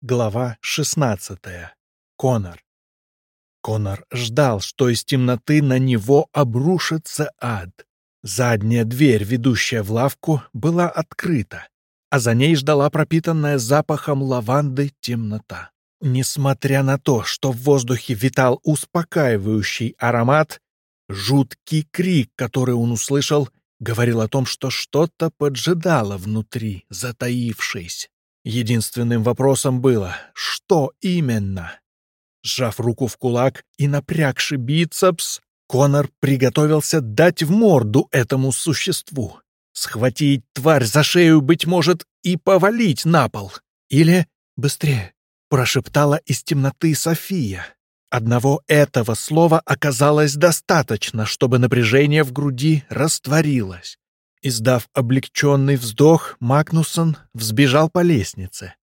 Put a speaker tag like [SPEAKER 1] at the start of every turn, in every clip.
[SPEAKER 1] Глава 16. Конор. Конор ждал, что из темноты на него обрушится ад. Задняя дверь, ведущая в лавку, была открыта, а за ней ждала пропитанная запахом лаванды темнота. Несмотря на то, что в воздухе витал успокаивающий аромат, жуткий крик, который он услышал, говорил о том, что что-то поджидало внутри, затаившись. Единственным вопросом было, что именно? Сжав руку в кулак и напрягши бицепс, Конор приготовился дать в морду этому существу. Схватить тварь за шею, быть может, и повалить на пол. Или быстрее, прошептала из темноты София. Одного этого слова оказалось достаточно, чтобы напряжение в груди растворилось. Издав облегченный вздох, Магнусон взбежал по лестнице.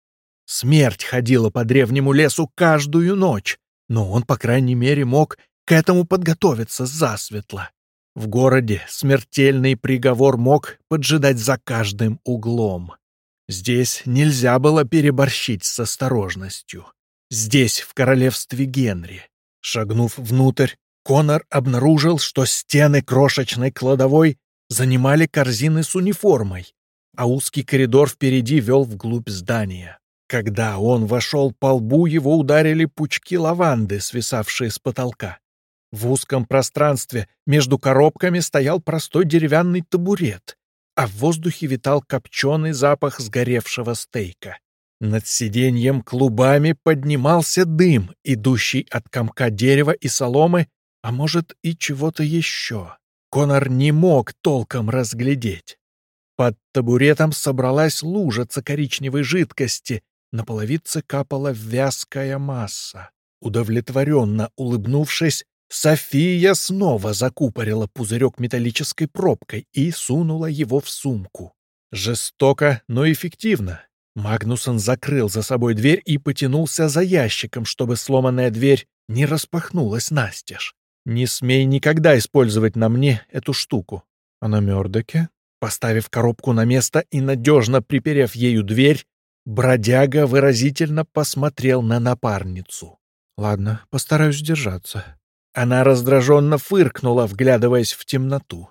[SPEAKER 1] Смерть ходила по древнему лесу каждую ночь, но он, по крайней мере, мог к этому подготовиться засветло. В городе смертельный приговор мог поджидать за каждым углом. Здесь нельзя было переборщить с осторожностью. Здесь, в королевстве Генри. Шагнув внутрь, Конор обнаружил, что стены крошечной кладовой занимали корзины с униформой, а узкий коридор впереди вел вглубь здания. Когда он вошел по лбу, его ударили пучки лаванды, свисавшие с потолка. В узком пространстве между коробками стоял простой деревянный табурет, а в воздухе витал копченый запах сгоревшего стейка. Над сиденьем клубами поднимался дым, идущий от комка дерева и соломы, а может и чего-то еще. Конор не мог толком разглядеть. Под табуретом собралась лужица коричневой жидкости, на половице капала вязкая масса. Удовлетворенно улыбнувшись, София снова закупорила пузырек металлической пробкой и сунула его в сумку. Жестоко, но эффективно. Магнусон закрыл за собой дверь и потянулся за ящиком, чтобы сломанная дверь не распахнулась настежь. Не смей никогда использовать на мне эту штуку. А на Мёрдоке, поставив коробку на место и надежно приперев ею дверь, бродяга выразительно посмотрел на напарницу. Ладно, постараюсь держаться. Она раздраженно фыркнула, вглядываясь в темноту.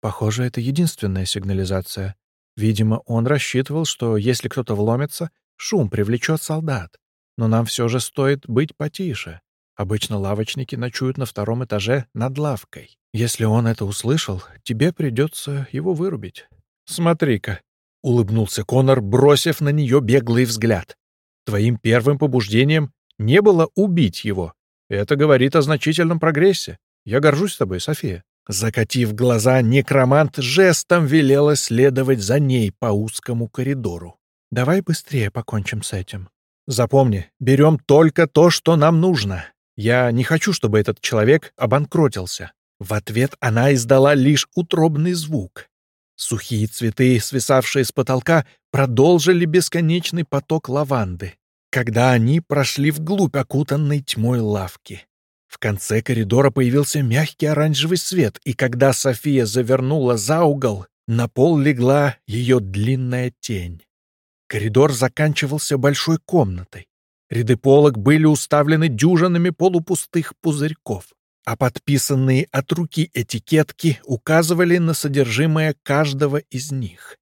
[SPEAKER 1] Похоже, это единственная сигнализация. Видимо, он рассчитывал, что если кто-то вломится, шум привлечет солдат. Но нам все же стоит быть потише. Обычно лавочники ночуют на втором этаже над лавкой. Если он это услышал, тебе придется его вырубить. Смотри-ка, — улыбнулся Конор, бросив на нее беглый взгляд. Твоим первым побуждением не было убить его. Это говорит о значительном прогрессе. Я горжусь тобой, София. Закатив глаза, некромант жестом велела следовать за ней по узкому коридору. «Давай быстрее покончим с этим. Запомни, берем только то, что нам нужно. Я не хочу, чтобы этот человек обанкротился. В ответ она издала лишь утробный звук. Сухие цветы, свисавшие с потолка, продолжили бесконечный поток лаванды, когда они прошли вглубь окутанной тьмой лавки. В конце коридора появился мягкий оранжевый свет, и когда София завернула за угол, на пол легла ее длинная тень. Коридор заканчивался большой комнатой. Ряды полок были уставлены дюжинами полупустых пузырьков, а подписанные от руки этикетки указывали на содержимое каждого из них.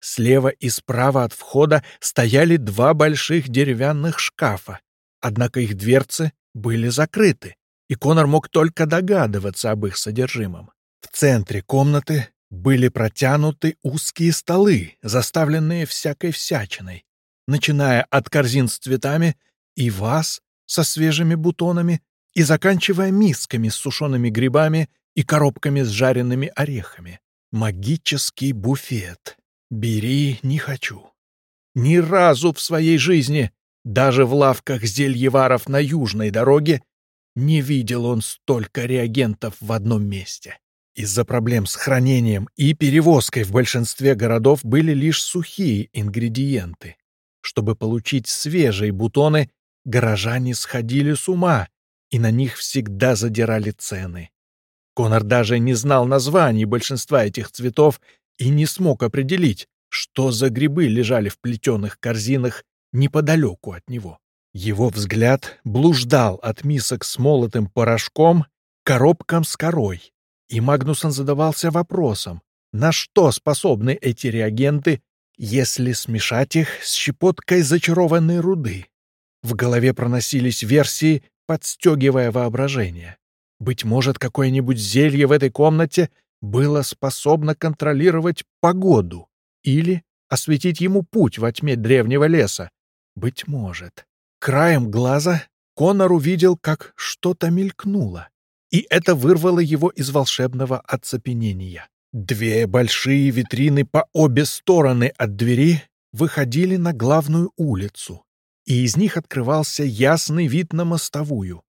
[SPEAKER 1] Слева и справа от входа стояли два больших деревянных шкафа, однако их дверцы были закрыты, и Конор мог только догадываться об их содержимом. В центре комнаты были протянуты узкие столы, заставленные всякой всячиной, начиная от корзин с цветами и ваз со свежими бутонами и заканчивая мисками с сушеными грибами и коробками с жареными орехами. Магический буфет. Бери, не хочу. Ни разу в своей жизни, даже в лавках зельеваров на южной дороге, не видел он столько реагентов в одном месте. Из-за проблем с хранением и перевозкой в большинстве городов были лишь сухие ингредиенты. Чтобы получить свежие бутоны, горожане сходили с ума, и на них всегда задирали цены. Конор даже не знал названий большинства этих цветов и не смог определить, что за грибы лежали в плетеных корзинах неподалеку от него. Его взгляд блуждал от мисок с молотым порошком коробкам с корой, и Магнусон задавался вопросом, на что способны эти реагенты, если смешать их с щепоткой зачарованной руды. В голове проносились версии, подстегивая воображение. Быть может, какое-нибудь зелье в этой комнате было способно контролировать погоду или осветить ему путь во тьме древнего леса. Быть может. Краем глаза Конор увидел, как что-то мелькнуло, и это вырвало его из волшебного оцепенения. Две большие витрины по обе стороны от двери выходили на главную улицу, и из них открывался ясный вид на мостовую.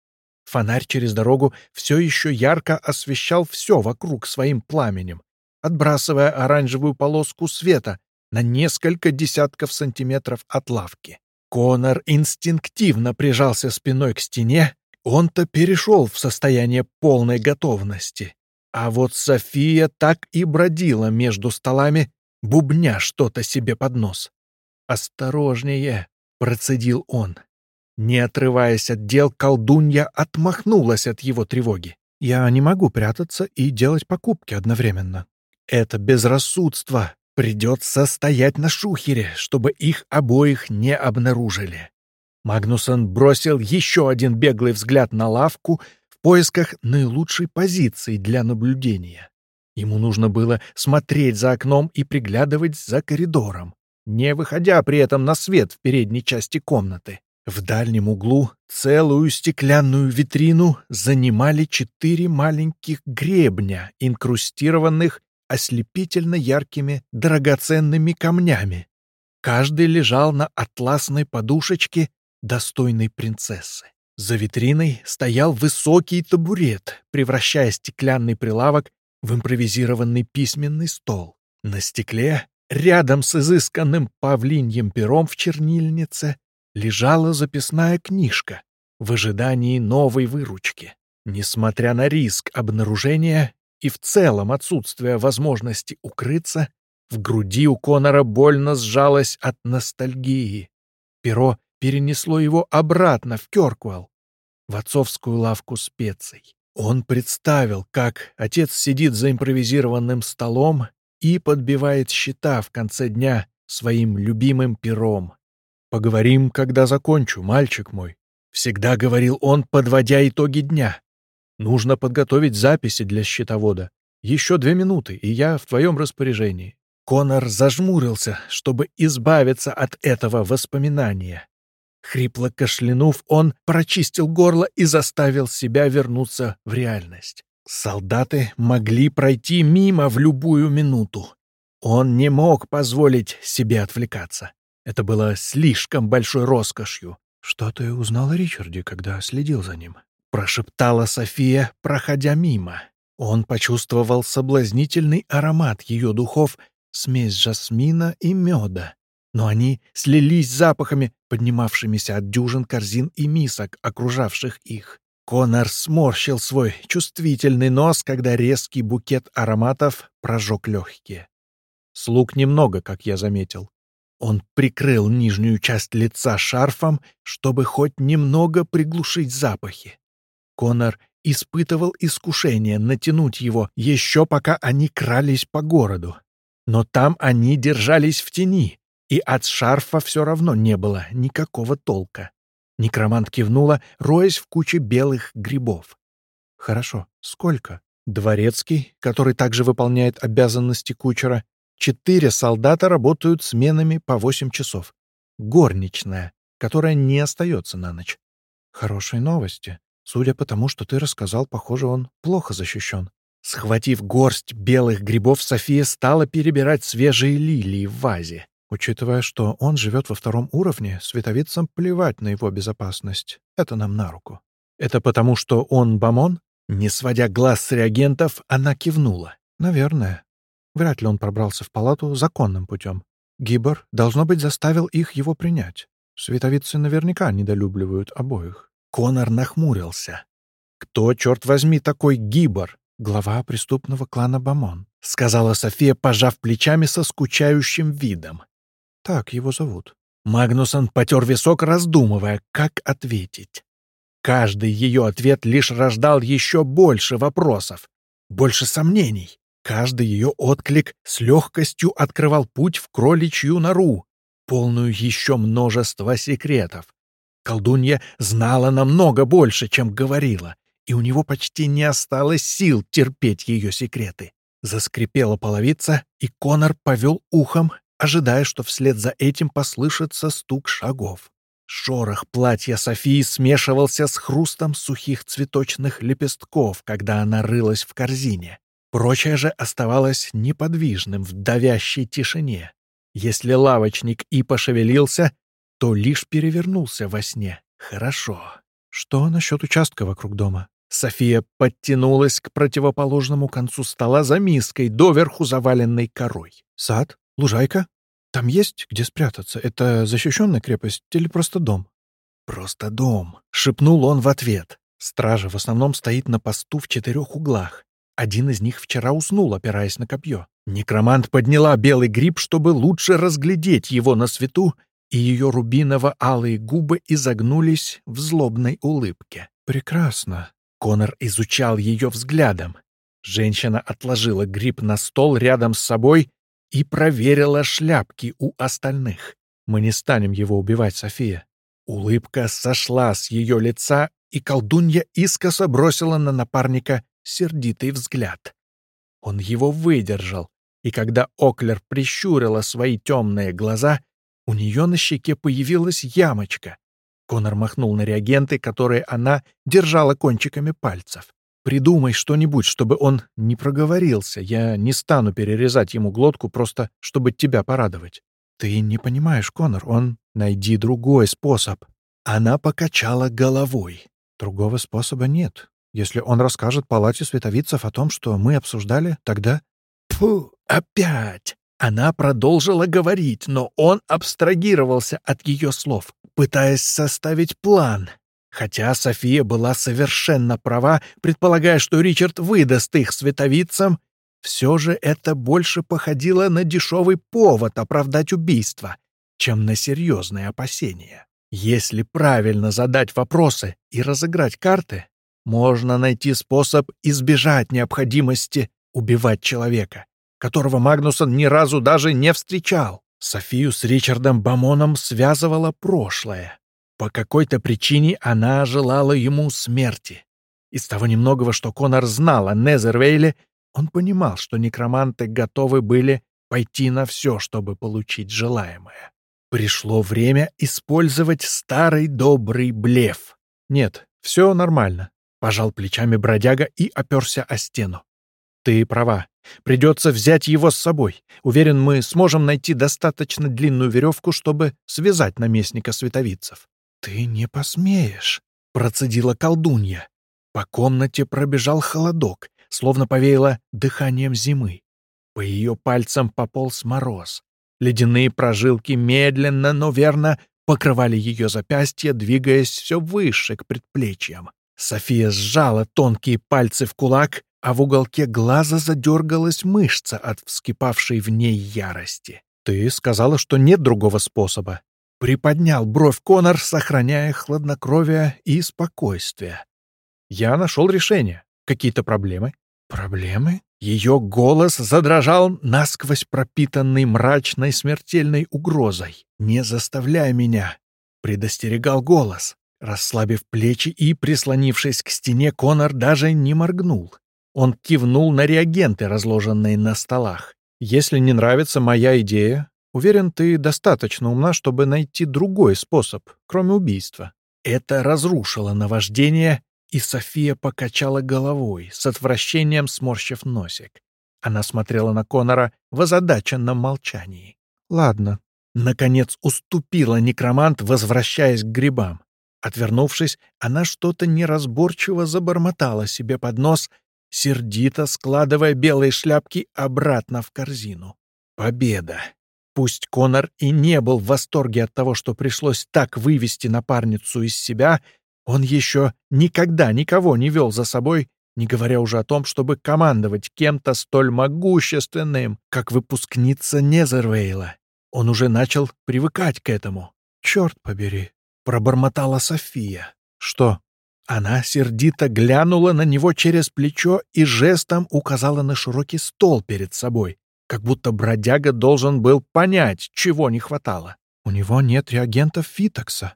[SPEAKER 1] Фонарь через дорогу все еще ярко освещал все вокруг своим пламенем, отбрасывая оранжевую полоску света на несколько десятков сантиметров от лавки. Конор инстинктивно прижался спиной к стене, он-то перешел в состояние полной готовности. А вот София так и бродила между столами, бубня что-то себе под нос. «Осторожнее!» — процедил он. Не отрываясь от дел, колдунья отмахнулась от его тревоги. «Я не могу прятаться и делать покупки одновременно. Это безрассудство. Придется стоять на шухере, чтобы их обоих не обнаружили. Магнусон бросил еще один беглый взгляд на лавку в поисках наилучшей позиции для наблюдения. Ему нужно было смотреть за окном и приглядывать за коридором, не выходя при этом на свет в передней части комнаты. В дальнем углу целую стеклянную витрину занимали четыре маленьких гребня, инкрустированных ослепительно яркими драгоценными камнями. Каждый лежал на атласной подушечке достойной принцессы. За витриной стоял высокий табурет, превращая стеклянный прилавок в импровизированный письменный стол. На стекле, рядом с изысканным павлиньем пером в чернильнице, лежала записная книжка в ожидании новой выручки. Несмотря на риск обнаружения, и в целом отсутствие возможности укрыться, в груди у Конора больно сжалось от ностальгии. Перо перенесло его обратно в Кёрквелл, в отцовскую лавку специй. Он представил, как отец сидит за импровизированным столом и подбивает счета в конце дня своим любимым пером. «Поговорим, когда закончу, мальчик мой», — всегда говорил он, подводя итоги дня. Нужно подготовить записи для счетовода. Еще две минуты, и я в твоем распоряжении». Конор зажмурился, чтобы избавиться от этого воспоминания. Хрипло кашлянув, он прочистил горло и заставил себя вернуться в реальность. Солдаты могли пройти мимо в любую минуту. Он не мог позволить себе отвлекаться. Это было слишком большой роскошью. «Что ты узнал о Ричарде, когда следил за ним?» — прошептала София, проходя мимо. Он почувствовал соблазнительный аромат ее духов, смесь жасмина и меда. Но они слились запахами, поднимавшимися от дюжин корзин и мисок, окружавших их. Конор сморщил свой чувствительный нос, когда резкий букет ароматов прожег легкие. Слуг немного, как я заметил. Он прикрыл нижнюю часть лица шарфом, чтобы хоть немного приглушить запахи. Конор испытывал искушение натянуть его еще пока они крались по городу. Но там они держались в тени, и от шарфа все равно не было никакого толка. Некромант кивнула, роясь в куче белых грибов. «Хорошо. Сколько?» Дворецкий, который также выполняет обязанности кучера, четыре солдата работают сменами по восемь часов. Горничная, которая не остается на ночь. Хорошие новости. Судя по тому, что ты рассказал, похоже, он плохо защищен. Схватив горсть белых грибов, София стала перебирать свежие лилии в вазе. Учитывая, что он живет во втором уровне, световицам плевать на его безопасность. Это нам на руку. Это потому, что он бомон? Не сводя глаз с реагентов, она кивнула. Наверное. Вряд ли он пробрался в палату законным путем. Гибор, должно быть, заставил их его принять. Световицы наверняка недолюбливают обоих. Конор нахмурился. «Кто, черт возьми, такой Гибор?» «Глава преступного клана Бамон», — сказала София, пожав плечами со скучающим видом. «Так его зовут. Магнусон потер висок, раздумывая, как ответить. Каждый ее ответ лишь рождал еще больше вопросов, больше сомнений. Каждый ее отклик с легкостью открывал путь в кроличью нору, полную еще множества секретов. Колдунья знала намного больше, чем говорила, и у него почти не осталось сил терпеть ее секреты. Заскрипела половица, и Конор повел ухом, ожидая, что вслед за этим послышится стук шагов. Шорох платья Софии смешивался с хрустом сухих цветочных лепестков, когда она рылась в корзине. Прочее же оставалось неподвижным в давящей тишине. Если лавочник и пошевелился, то лишь перевернулся во сне. Хорошо. Что насчет участка вокруг дома? София подтянулась к противоположному концу стола за миской, доверху заваленной корой. Сад? Лужайка? Там есть где спрятаться? Это защищенная крепость или просто дом? Просто дом, шепнул он в ответ. Стража в основном стоит на посту в четырех углах. Один из них вчера уснул, опираясь на копье. Некромант подняла белый гриб, чтобы лучше разглядеть его на свету, и ее рубиново-алые губы изогнулись в злобной улыбке. «Прекрасно!» Конор изучал ее взглядом. Женщина отложила гриб на стол рядом с собой и проверила шляпки у остальных. «Мы не станем его убивать, София». Улыбка сошла с ее лица, и колдунья искоса бросила на напарника сердитый взгляд. Он его выдержал, и когда Оклер прищурила свои темные глаза, у нее на щеке появилась ямочка. Конор махнул на реагенты, которые она держала кончиками пальцев. «Придумай что-нибудь, чтобы он не проговорился. Я не стану перерезать ему глотку просто, чтобы тебя порадовать». «Ты не понимаешь, Конор, он... Найди другой способ». Она покачала головой. «Другого способа нет. Если он расскажет палате световицев о том, что мы обсуждали, тогда...» «Фу, опять!» Она продолжила говорить, но он абстрагировался от ее слов, пытаясь составить план. Хотя София была совершенно права, предполагая, что Ричард выдаст их световицам, все же это больше походило на дешевый повод оправдать убийство, чем на серьезные опасения. Если правильно задать вопросы и разыграть карты, можно найти способ избежать необходимости убивать человека, которого Магнусон ни разу даже не встречал. Софию с Ричардом Бамоном связывало прошлое. По какой-то причине она желала ему смерти. Из того немногого, что Конор знал о Незервейле, он понимал, что некроманты готовы были пойти на все, чтобы получить желаемое. Пришло время использовать старый добрый блеф. Нет, все нормально. Пожал плечами бродяга и оперся о стену. «Ты права. Придется взять его с собой. Уверен, мы сможем найти достаточно длинную веревку, чтобы связать наместника световицев». «Ты не посмеешь», — процедила колдунья. По комнате пробежал холодок, словно повеяло дыханием зимы. По ее пальцам пополз мороз. Ледяные прожилки медленно, но верно покрывали ее запястья, двигаясь все выше к предплечьям. София сжала тонкие пальцы в кулак, а в уголке глаза задергалась мышца от вскипавшей в ней ярости. «Ты сказала, что нет другого способа». Приподнял бровь Конор, сохраняя хладнокровие и спокойствие. «Я нашел решение. Какие-то проблемы?» «Проблемы?» Ее голос задрожал, насквозь пропитанный мрачной смертельной угрозой. «Не заставляй меня!» — предостерегал голос. Расслабив плечи и прислонившись к стене, Конор даже не моргнул. Он кивнул на реагенты, разложенные на столах. «Если не нравится моя идея, уверен, ты достаточно умна, чтобы найти другой способ, кроме убийства». Это разрушило наваждение, и София покачала головой, с отвращением сморщив носик. Она смотрела на Конора в озадаченном молчании. «Ладно». Наконец уступила некромант, возвращаясь к грибам. Отвернувшись, она что-то неразборчиво забормотала себе под нос, сердито складывая белые шляпки обратно в корзину. Победа! Пусть Конор и не был в восторге от того, что пришлось так вывести напарницу из себя, он еще никогда никого не вел за собой, не говоря уже о том, чтобы командовать кем-то столь могущественным, как выпускница Незервейла. Он уже начал привыкать к этому. «Черт побери!» — пробормотала София. «Что?» Она сердито глянула на него через плечо и жестом указала на широкий стол перед собой, как будто бродяга должен был понять, чего не хватало. «У него нет реагентов Фитокса.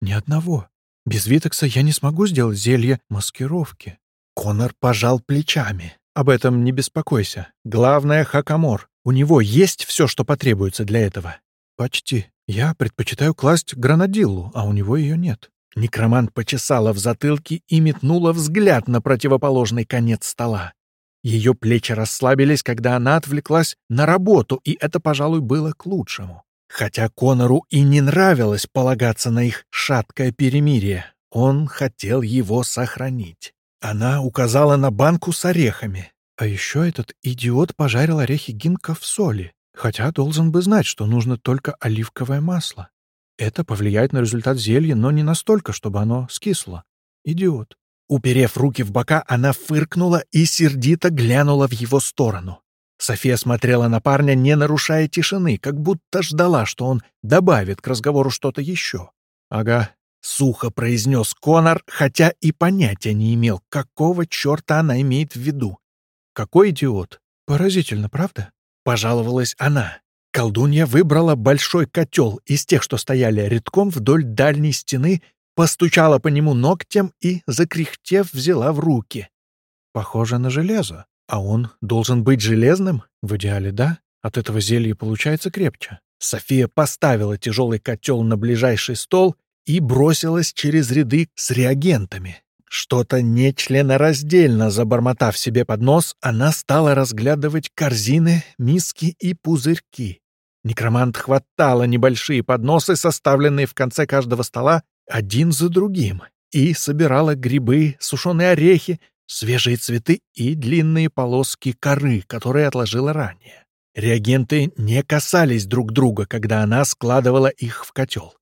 [SPEAKER 1] Ни одного. Без Витокса я не смогу сделать зелье маскировки». Конор пожал плечами. «Об этом не беспокойся. Главное — Хакамор. У него есть все, что потребуется для этого?» «Почти. Я предпочитаю класть гранадиллу, а у него ее нет». Некромант почесала в затылке и метнула взгляд на противоположный конец стола. Ее плечи расслабились, когда она отвлеклась на работу, и это, пожалуй, было к лучшему. Хотя Конору и не нравилось полагаться на их шаткое перемирие, он хотел его сохранить. Она указала на банку с орехами. А еще этот идиот пожарил орехи гинка в соли, хотя должен бы знать, что нужно только оливковое масло. Это повлияет на результат зелья, но не настолько, чтобы оно скисло. Идиот. Уперев руки в бока, она фыркнула и сердито глянула в его сторону. София смотрела на парня, не нарушая тишины, как будто ждала, что он добавит к разговору что-то еще. «Ага», — сухо произнес Конор, хотя и понятия не имел, какого черта она имеет в виду. «Какой идиот! Поразительно, правда?» — пожаловалась она. Колдунья выбрала большой котел из тех, что стояли редком вдоль дальней стены, постучала по нему ногтем и, закряхтев, взяла в руки. Похоже на железо. А он должен быть железным? В идеале, да? От этого зелье получается крепче. София поставила тяжелый котел на ближайший стол и бросилась через ряды с реагентами. Что-то нечленораздельно забормотав себе под нос, она стала разглядывать корзины, миски и пузырьки. Некромант хватала небольшие подносы, составленные в конце каждого стола, один за другим, и собирала грибы, сушеные орехи, свежие цветы и длинные полоски коры, которые отложила ранее. Реагенты не касались друг друга, когда она складывала их в котел.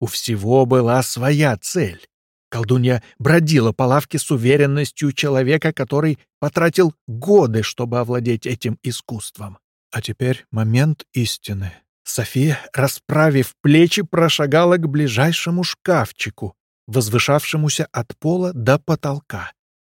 [SPEAKER 1] У всего была своя цель. Колдунья бродила по лавке с уверенностью человека, который потратил годы, чтобы овладеть этим искусством. А теперь момент истины. София, расправив плечи, прошагала к ближайшему шкафчику, возвышавшемуся от пола до потолка.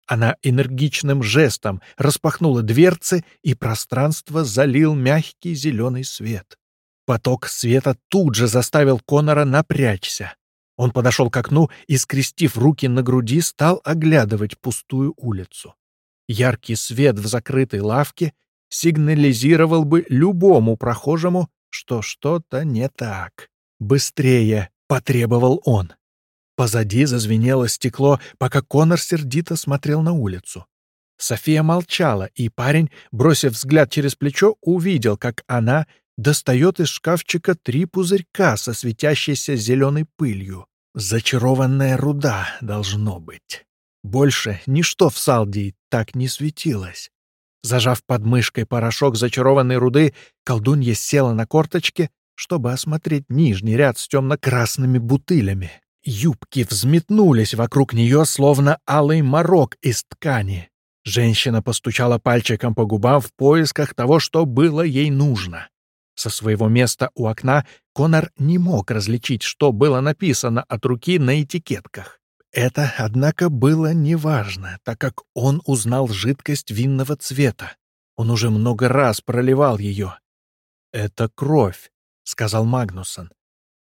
[SPEAKER 1] Она энергичным жестом распахнула дверцы, и пространство залил мягкий зеленый свет. Поток света тут же заставил Конора напрячься. Он подошел к окну и, скрестив руки на груди, стал оглядывать пустую улицу. Яркий свет в закрытой лавке сигнализировал бы любому прохожему, что что-то не так. «Быстрее!» — потребовал он. Позади зазвенело стекло, пока Конор сердито смотрел на улицу. София молчала, и парень, бросив взгляд через плечо, увидел, как она достает из шкафчика три пузырька со светящейся зеленой пылью. Зачарованная руда должно быть. Больше ничто в Салдии так не светилось. Зажав под мышкой порошок зачарованной руды, колдунья села на корточки, чтобы осмотреть нижний ряд с темно-красными бутылями. Юбки взметнулись вокруг нее, словно алый морок из ткани. Женщина постучала пальчиком по губам в поисках того, что было ей нужно. Со своего места у окна Конор не мог различить, что было написано от руки на этикетках. Это, однако, было неважно, так как он узнал жидкость винного цвета. Он уже много раз проливал ее. «Это кровь», — сказал Магнусон.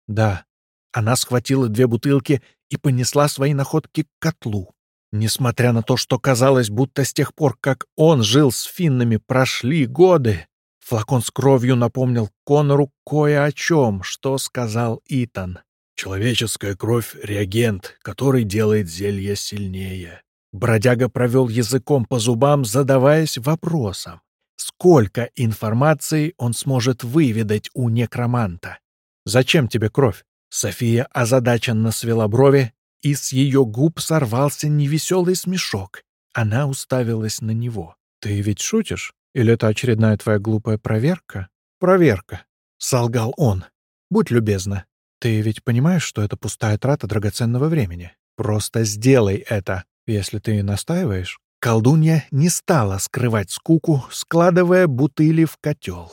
[SPEAKER 1] «Да». Она схватила две бутылки и понесла свои находки к котлу. Несмотря на то, что казалось, будто с тех пор, как он жил с финнами, прошли годы, флакон с кровью напомнил Конору кое о чем, что сказал Итан. Человеческая кровь — реагент, который делает зелье сильнее. Бродяга провел языком по зубам, задаваясь вопросом. Сколько информации он сможет выведать у некроманта? «Зачем тебе кровь?» София озадаченно свела брови, и с ее губ сорвался невеселый смешок. Она уставилась на него. «Ты ведь шутишь? Или это очередная твоя глупая проверка?» «Проверка», — солгал он. «Будь любезна, ты ведь понимаешь, что это пустая трата драгоценного времени? Просто сделай это, если ты настаиваешь. Колдунья не стала скрывать скуку, складывая бутыли в котел.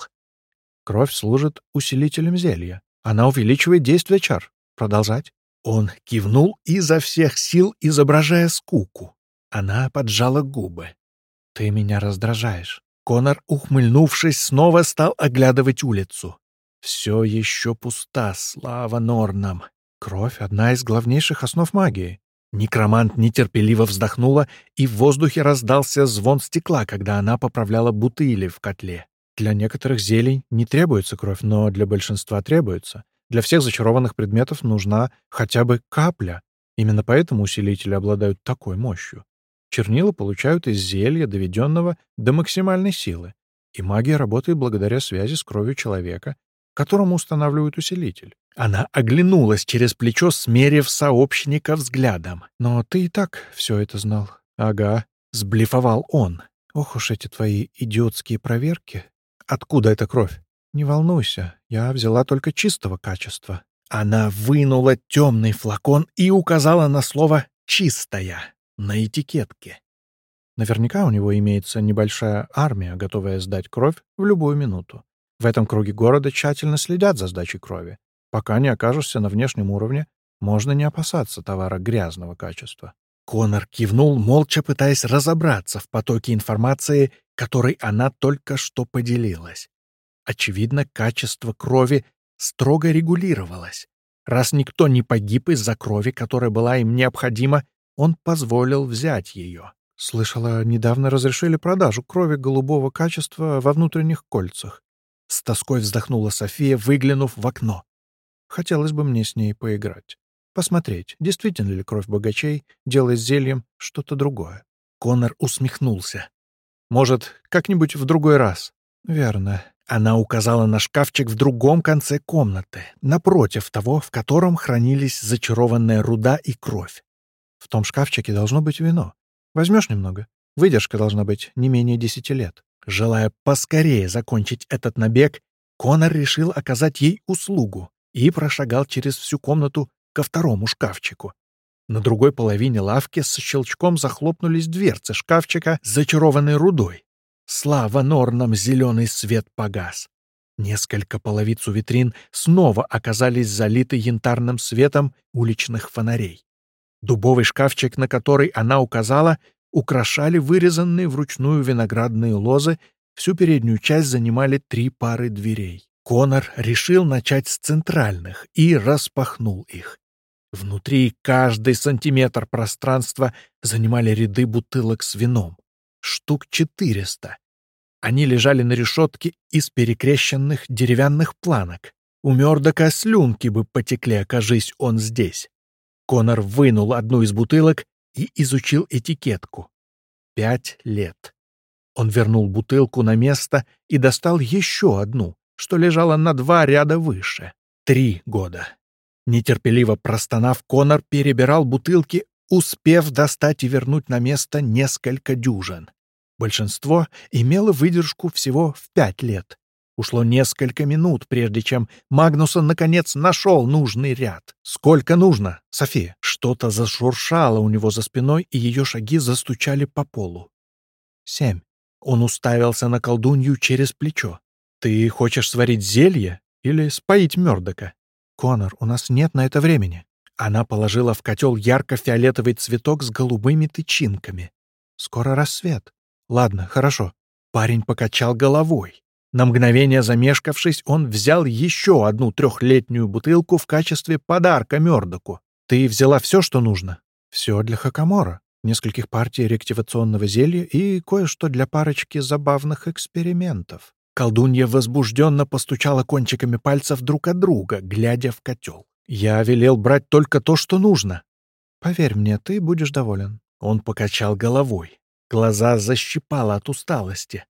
[SPEAKER 1] Кровь служит усилителем зелья. Она увеличивает действие чар. Продолжать. Он кивнул изо всех сил, изображая скуку. Она поджала губы. «Ты меня раздражаешь». Конор, ухмыльнувшись, снова стал оглядывать улицу. Все еще пуста, слава Норнам. Кровь — одна из главнейших основ магии. Некромант нетерпеливо вздохнула, и в воздухе раздался звон стекла, когда она поправляла бутыли в котле. Для некоторых зелий не требуется кровь, но для большинства требуется. Для всех зачарованных предметов нужна хотя бы капля. Именно поэтому усилители обладают такой мощью. Чернила получают из зелья, доведенного до максимальной силы. И магия работает благодаря связи с кровью человека, которому устанавливают усилитель. Она оглянулась через плечо, смерив сообщника взглядом. «Но ты и так все это знал». «Ага», — сблифовал он. «Ох уж эти твои идиотские проверки. Откуда эта кровь?» «Не волнуйся, я взяла только чистого качества». Она вынула темный флакон и указала на слово «чистая» на этикетке. Наверняка у него имеется небольшая армия, готовая сдать кровь в любую минуту. В этом круге города тщательно следят за сдачей крови. Пока не окажешься на внешнем уровне, можно не опасаться товара грязного качества. Конор кивнул, молча пытаясь разобраться в потоке информации, которой она только что поделилась. Очевидно, качество крови строго регулировалось. Раз никто не погиб из-за крови, которая была им необходима, он позволил взять ее. Слышала, недавно разрешили продажу крови голубого качества во внутренних кольцах. С тоской вздохнула София, выглянув в окно. Хотелось бы мне с ней поиграть. Посмотреть, действительно ли кровь богачей делает зельем что-то другое. Конор усмехнулся. «Может, как-нибудь в другой раз?» «Верно». Она указала на шкафчик в другом конце комнаты, напротив того, в котором хранились зачарованная руда и кровь. В том шкафчике должно быть вино. Возьмешь немного? Выдержка должна быть не менее десяти лет. Желая поскорее закончить этот набег, Конор решил оказать ей услугу и прошагал через всю комнату ко второму шкафчику. На другой половине лавки с щелчком захлопнулись дверцы шкафчика зачарованной рудой. Слава Норнам зеленый свет погас. Несколько половиц у витрин снова оказались залиты янтарным светом уличных фонарей. Дубовый шкафчик, на который она указала, украшали вырезанные вручную виноградные лозы, всю переднюю часть занимали три пары дверей. Конор решил начать с центральных и распахнул их. Внутри каждый сантиметр пространства занимали ряды бутылок с вином. Штук четыреста. Они лежали на решетке из перекрещенных деревянных планок. У Мёрдока слюнки бы потекли, окажись он здесь. Конор вынул одну из бутылок и изучил этикетку. Пять лет. Он вернул бутылку на место и достал еще одну, что лежала на два ряда выше. Три года. Нетерпеливо простонав, Конор перебирал бутылки, успев достать и вернуть на место несколько дюжин. Большинство имело выдержку всего в пять лет. Ушло несколько минут, прежде чем Магнусон наконец нашел нужный ряд. «Сколько нужно, София?» Что-то зашуршало у него за спиной, и ее шаги застучали по полу. «Семь». Он уставился на колдунью через плечо. «Ты хочешь сварить зелье или споить Мёрдока?» «Конор, у нас нет на это времени». Она положила в котел ярко-фиолетовый цветок с голубыми тычинками. «Скоро рассвет». «Ладно, хорошо». Парень покачал головой. На мгновение замешкавшись, он взял еще одну трехлетнюю бутылку в качестве подарка Мёрдоку. «Ты взяла все, что нужно?» «Все для Хакамора. Нескольких партий реактивационного зелья и кое-что для парочки забавных экспериментов». Колдунья возбужденно постучала кончиками пальцев друг от друга, глядя в котел. «Я велел брать только то, что нужно». «Поверь мне, ты будешь доволен». Он покачал головой. Глаза защипало от усталости.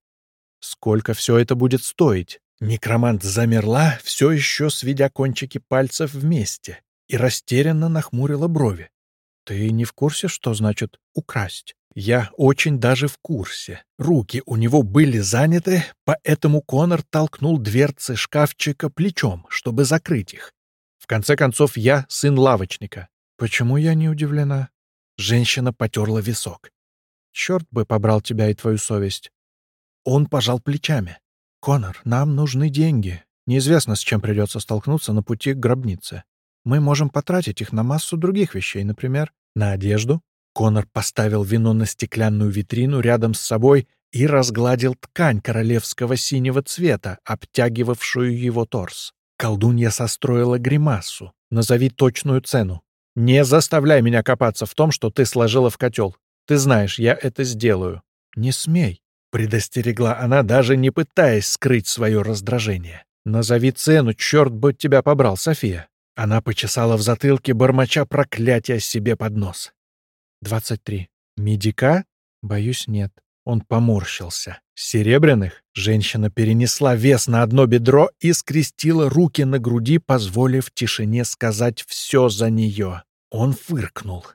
[SPEAKER 1] Сколько все это будет стоить? Некромант замерла, все еще сведя кончики пальцев вместе, и растерянно нахмурила брови. «Ты не в курсе, что значит «украсть»?» Я очень даже в курсе. Руки у него были заняты, поэтому Конор толкнул дверцы шкафчика плечом, чтобы закрыть их. В конце концов, я сын лавочника. Почему я не удивлена? Женщина потерла висок. Черт бы побрал тебя и твою совесть. Он пожал плечами. «Конор, нам нужны деньги. Неизвестно, с чем придется столкнуться на пути к гробнице. Мы можем потратить их на массу других вещей, например, на одежду». Конор поставил вино на стеклянную витрину рядом с собой и разгладил ткань королевского синего цвета, обтягивавшую его торс. Колдунья состроила гримасу. «Назови точную цену. Не заставляй меня копаться в том, что ты сложила в котел. Ты знаешь, я это сделаю». «Не смей», — предостерегла она, даже не пытаясь скрыть свое раздражение. «Назови цену, черт бы тебя побрал, София». Она почесала в затылке, бормоча проклятия себе под нос. «Двадцать три. Медика? Боюсь, нет». Он поморщился. «Серебряных?» Женщина перенесла вес на одно бедро и скрестила руки на груди, позволив тишине сказать все за нее. Он фыркнул.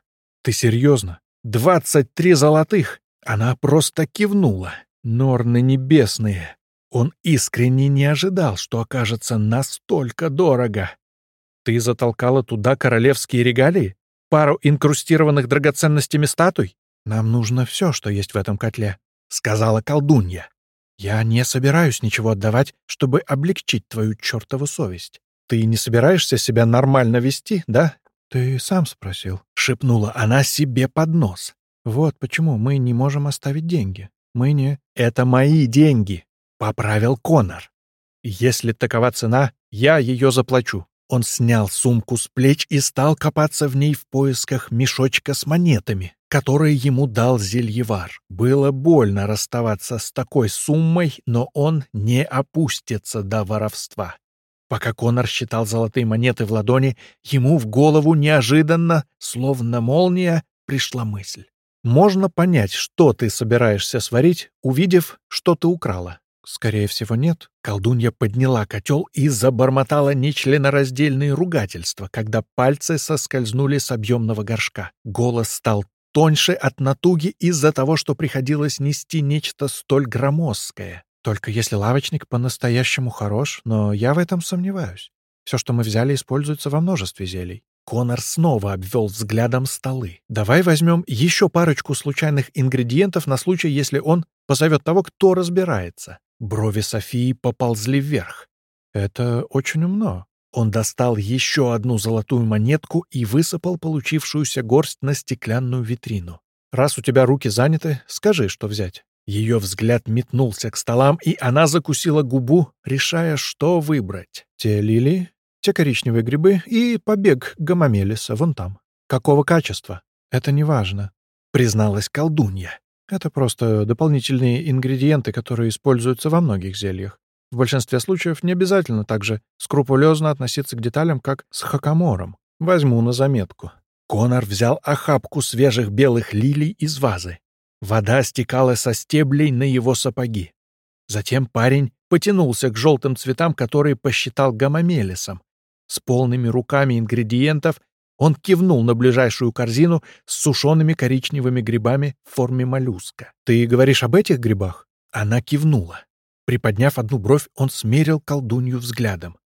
[SPEAKER 1] «Ты серьезно? Двадцать три золотых!» Она просто кивнула. Норны небесные. Он искренне не ожидал, что окажется настолько дорого. «Ты затолкала туда королевские регалии? Пару инкрустированных драгоценностями статуй? Нам нужно все, что есть в этом котле», — сказала колдунья. «Я не собираюсь ничего отдавать, чтобы облегчить твою чертову совесть. Ты не собираешься себя нормально вести, да?» «Ты сам спросил», — шепнула она себе под нос. «Вот почему мы не можем оставить деньги. Мы не...» «Это мои деньги», — поправил Конор. «Если такова цена, я ее заплачу». Он снял сумку с плеч и стал копаться в ней в поисках мешочка с монетами, которые ему дал зельевар. Было больно расставаться с такой суммой, но он не опустится до воровства. Пока Конор считал золотые монеты в ладони, ему в голову неожиданно, словно молния, пришла мысль. Можно понять, что ты собираешься сварить, увидев, что ты украла. Скорее всего, нет. Колдунья подняла котел и забормотала нечленораздельные ругательства, когда пальцы соскользнули с объемного горшка. Голос стал тоньше от натуги из-за того, что приходилось нести нечто столь громоздкое. Только если лавочник по-настоящему хорош, но я в этом сомневаюсь. Все, что мы взяли, используется во множестве зелий. Конор снова обвел взглядом столы. «Давай возьмем еще парочку случайных ингредиентов на случай, если он позовет того, кто разбирается». Брови Софии поползли вверх. «Это очень умно». Он достал еще одну золотую монетку и высыпал получившуюся горсть на стеклянную витрину. «Раз у тебя руки заняты, скажи, что взять». Ее взгляд метнулся к столам, и она закусила губу, решая, что выбрать. «Те лилии, те коричневые грибы и побег гомомелиса вон там. Какого качества? Это не важно», — призналась колдунья. Это просто дополнительные ингредиенты, которые используются во многих зельях. В большинстве случаев не обязательно также скрупулезно относиться к деталям, как с хакамором. Возьму на заметку. Конор взял охапку свежих белых лилий из вазы. Вода стекала со стеблей на его сапоги. Затем парень потянулся к желтым цветам, которые посчитал гомомелисом. С полными руками ингредиентов он кивнул на ближайшую корзину с сушеными коричневыми грибами в форме моллюска. «Ты говоришь об этих грибах?» Она кивнула. Приподняв одну бровь, он смерил колдунью взглядом.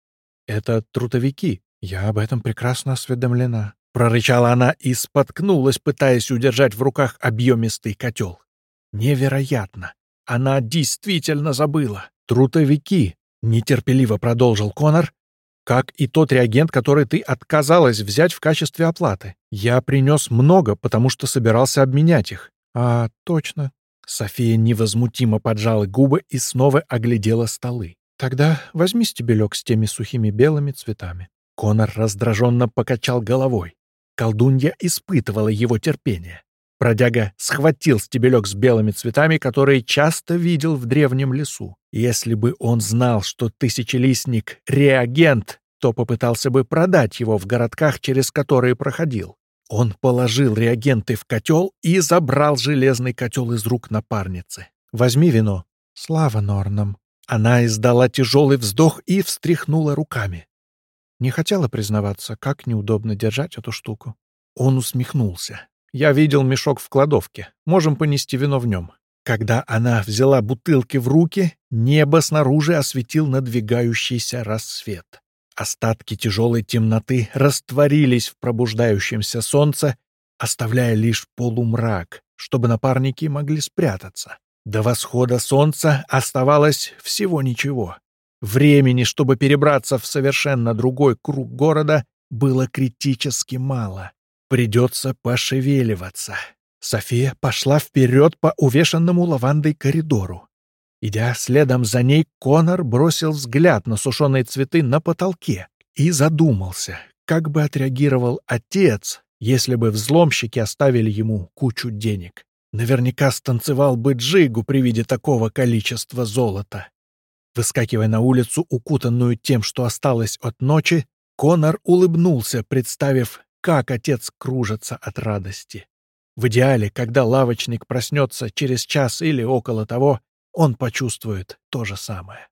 [SPEAKER 1] «Это трутовики. Я об этом прекрасно осведомлена». Прорычала она и споткнулась, пытаясь удержать в руках объемистый котел. «Невероятно! Она действительно забыла! Трутовики!» — нетерпеливо продолжил Конор, как и тот реагент, который ты отказалась взять в качестве оплаты. Я принес много, потому что собирался обменять их. А, точно. София невозмутимо поджала губы и снова оглядела столы. Тогда возьми стебелек с теми сухими белыми цветами. Конор раздраженно покачал головой. Колдунья испытывала его терпение. Бродяга схватил стебелек с белыми цветами, которые часто видел в древнем лесу. Если бы он знал, что тысячелистник — реагент, то попытался бы продать его в городках, через которые проходил. Он положил реагенты в котел и забрал железный котел из рук напарницы. «Возьми вино». «Слава Норнам». Она издала тяжелый вздох и встряхнула руками. Не хотела признаваться, как неудобно держать эту штуку. Он усмехнулся. Я видел мешок в кладовке. Можем понести вино в нем. Когда она взяла бутылки в руки, небо снаружи осветил надвигающийся рассвет. Остатки тяжелой темноты растворились в пробуждающемся солнце, оставляя лишь полумрак, чтобы напарники могли спрятаться. До восхода солнца оставалось всего ничего. Времени, чтобы перебраться в совершенно другой круг города, было критически мало. Придется пошевеливаться. София пошла вперед по увешанному лавандой коридору. Идя следом за ней, Конор бросил взгляд на сушеные цветы на потолке и задумался, как бы отреагировал отец, если бы взломщики оставили ему кучу денег. Наверняка станцевал бы джигу при виде такого количества золота. Выскакивая на улицу, укутанную тем, что осталось от ночи, Конор улыбнулся, представив, как отец кружится от радости. В идеале, когда лавочник проснется через час или около того, он почувствует то же самое.